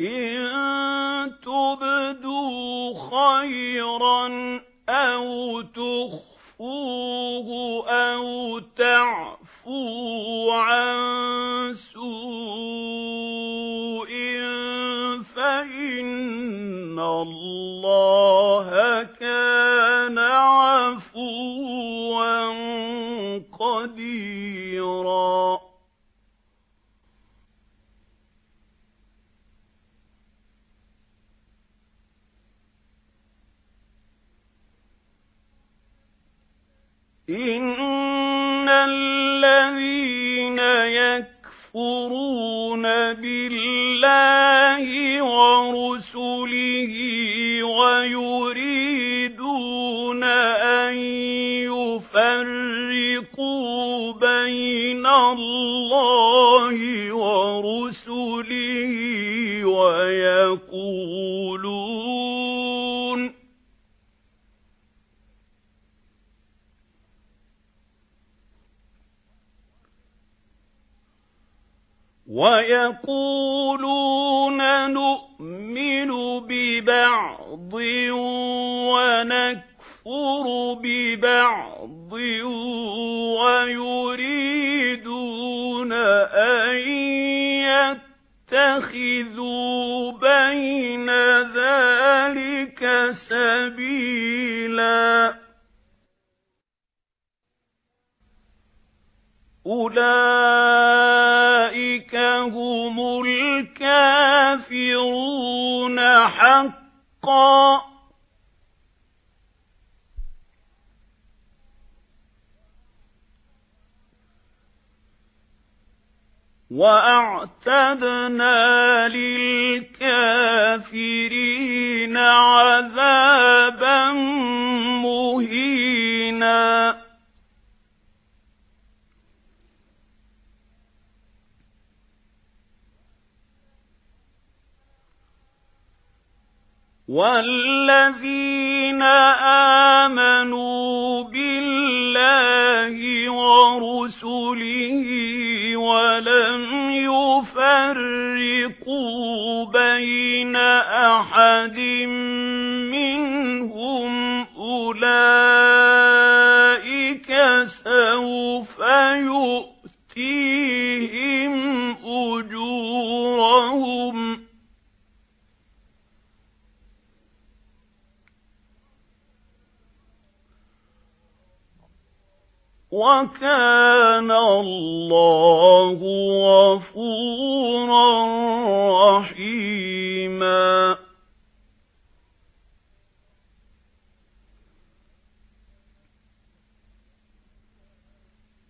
إن تبدوا خيرا إِنَّ الَّذِينَ يَكْفُرُونَ بِاللَّهِ وَرُسُلِهِ وَيُرِيدُونَ أَن يُفَرِّقُوا وَيَقُولُونَ نُؤْمِنُ بِبَعْضٍ وَنَكْفُرُ بِبَعْضٍ وَيُرِيدُونَ أَن يَتَّخِذُوا بَيْنَ ذَلِكَ سَبِيلًا. أُولَئِكَ الْكَافِرُونَ حَقًّا. وَأَعْتَدْنَا لِلْكَافِرِينَ عَذَابًا وَالَّذِينَ آمَنُوا بِاللَّهِ وَرُسُلِهِ وَلَمْ يُفَرِّقُوا بَيْنَ أَحَدٍ وَكَانَ اللَّهُ غَفُورًا رَّحِيمًا.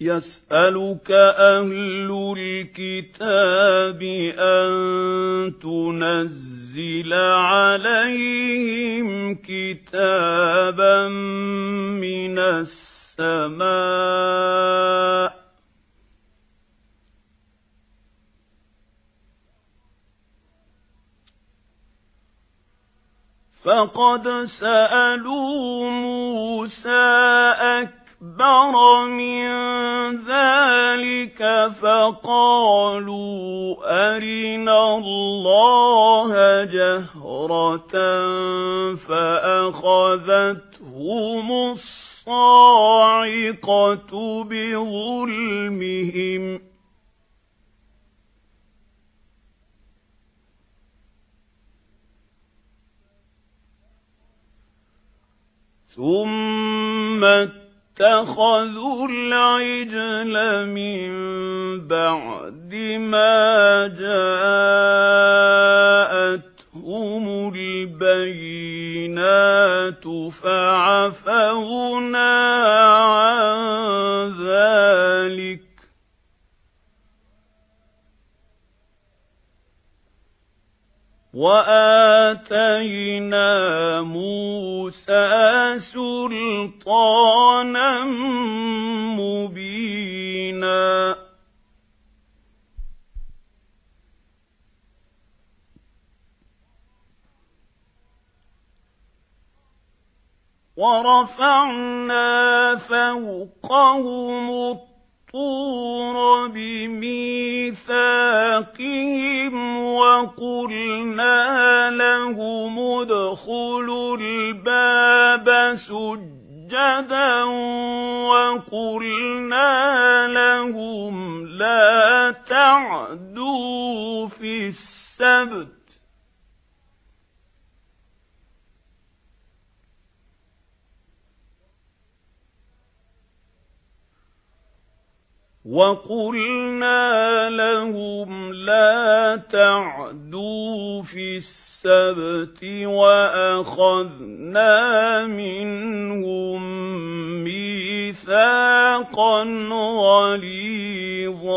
يَسْأَلُكَ أَهْلُ الْكِتَابِ أَن تُنَزِّلَ عَلَيْهِمْ كِتَابًا مِّنَ السَّمَاءِ فَقَدْ سَأَلُوا مُوسَى أَكْبَرَ مِنْ ذَلِكَ فَقَالُوا أَرِنَا اللَّهَ جَهْرَةً فَأَخَذَتْهُمُ الصَّاعِقَةُ بِظُلْمِهِمْ ثُمَّ اتَّخَذُوا الْعِجْلَ مِنْ بَعْدِ مَا جَاءَتْهُمُ الْبَيِّنَاتُ فعفونا عن ذلك وآتينا موسى سلطانا مبينا. ورفعنا فوقهم الطور بميثاقهم سجدا وقلنا لهم لا تعدوا في السبت وَقُلْنَا لَهُمْ لَا تَعْدُوا فِي السَّبْتِ وَأَخَذْنَا مِنْهُم مِّيثَاقًا غَلِيظًا